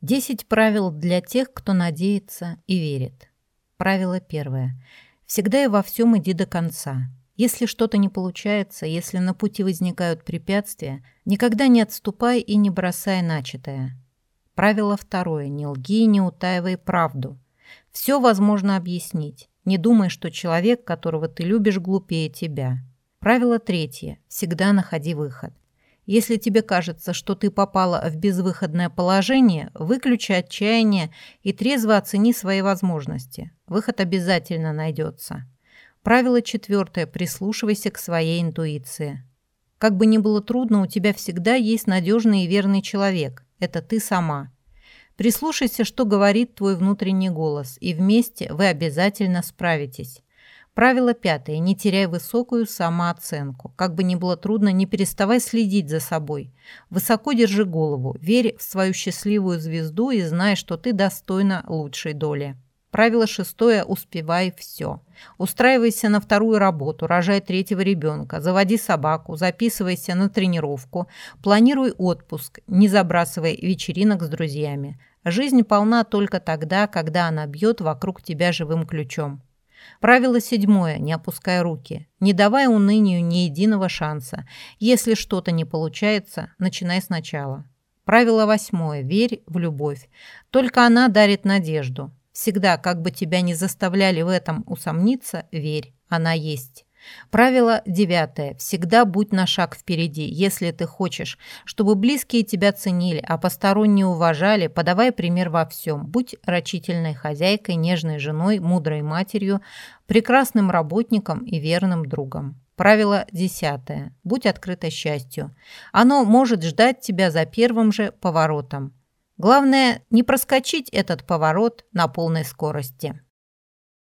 Десять правил для тех, кто надеется и верит. Правило первое. Всегда и во всем иди до конца. Если что-то не получается, если на пути возникают препятствия, никогда не отступай и не бросай начатое. Правило второе. Не лги и не утаивай правду. Все возможно объяснить. Не думай, что человек, которого ты любишь, глупее тебя. Правило третье. Всегда находи выход. Если тебе кажется, что ты попала в безвыходное положение, выключи отчаяние и трезво оцени свои возможности. Выход обязательно найдется. Правило четвертое. Прислушивайся к своей интуиции. Как бы ни было трудно, у тебя всегда есть надежный и верный человек. Это ты сама. Прислушайся, что говорит твой внутренний голос, и вместе вы обязательно справитесь. Правило пятое. Не теряй высокую самооценку. Как бы ни было трудно, не переставай следить за собой. Высоко держи голову, верь в свою счастливую звезду и знай, что ты достойна лучшей доли. Правило шестое. Успевай все. Устраивайся на вторую работу, рожай третьего ребенка, заводи собаку, записывайся на тренировку, планируй отпуск, не забрасывай вечеринок с друзьями. Жизнь полна только тогда, когда она бьет вокруг тебя живым ключом. Правило седьмое. Не опускай руки. Не давай унынию ни единого шанса. Если что-то не получается, начинай сначала. Правило восьмое. Верь в любовь. Только она дарит надежду. Всегда, как бы тебя ни заставляли в этом усомниться, верь, она есть. Правило девятое. Всегда будь на шаг впереди. Если ты хочешь, чтобы близкие тебя ценили, а посторонние уважали, подавай пример во всем. Будь рачительной хозяйкой, нежной женой, мудрой матерью, прекрасным работником и верным другом. Правило десятое. Будь открыта счастью. Оно может ждать тебя за первым же поворотом. Главное, не проскочить этот поворот на полной скорости.